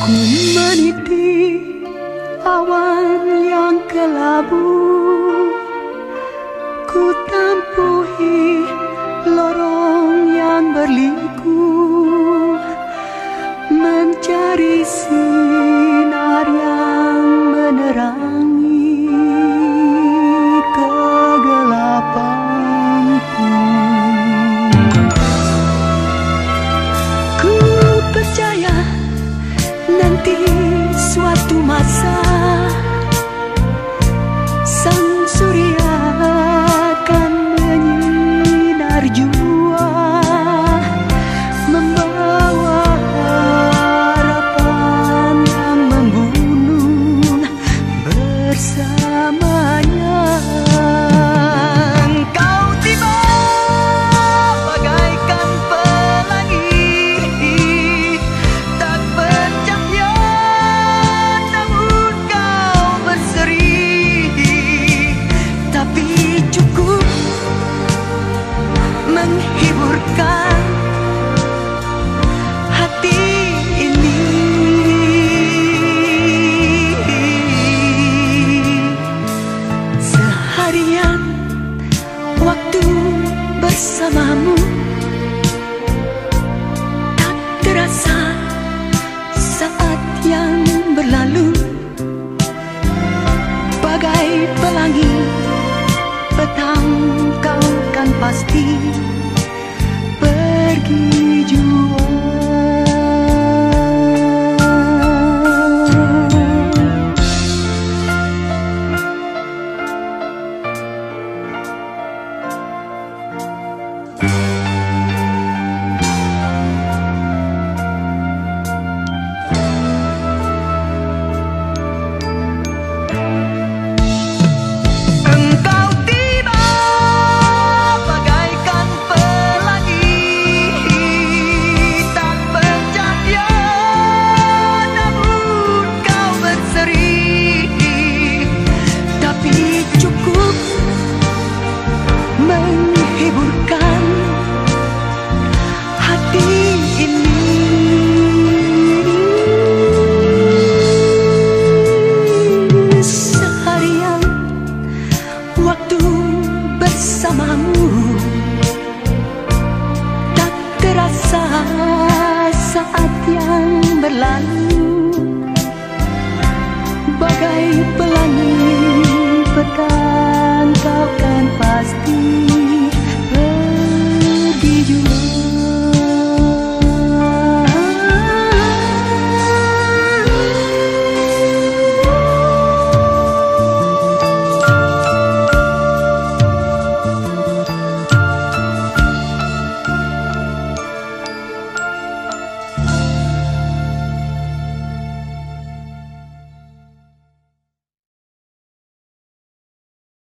Ku meniti awan yang kelabu. Ku tempuhi lorong yang berliku. Mencari sini piso a tu masaje. Menghiburkan hati ini. Seharian waktu bersamamu Tak terasa saat yang berlalu. Bagai pelangi petang kau kan pasti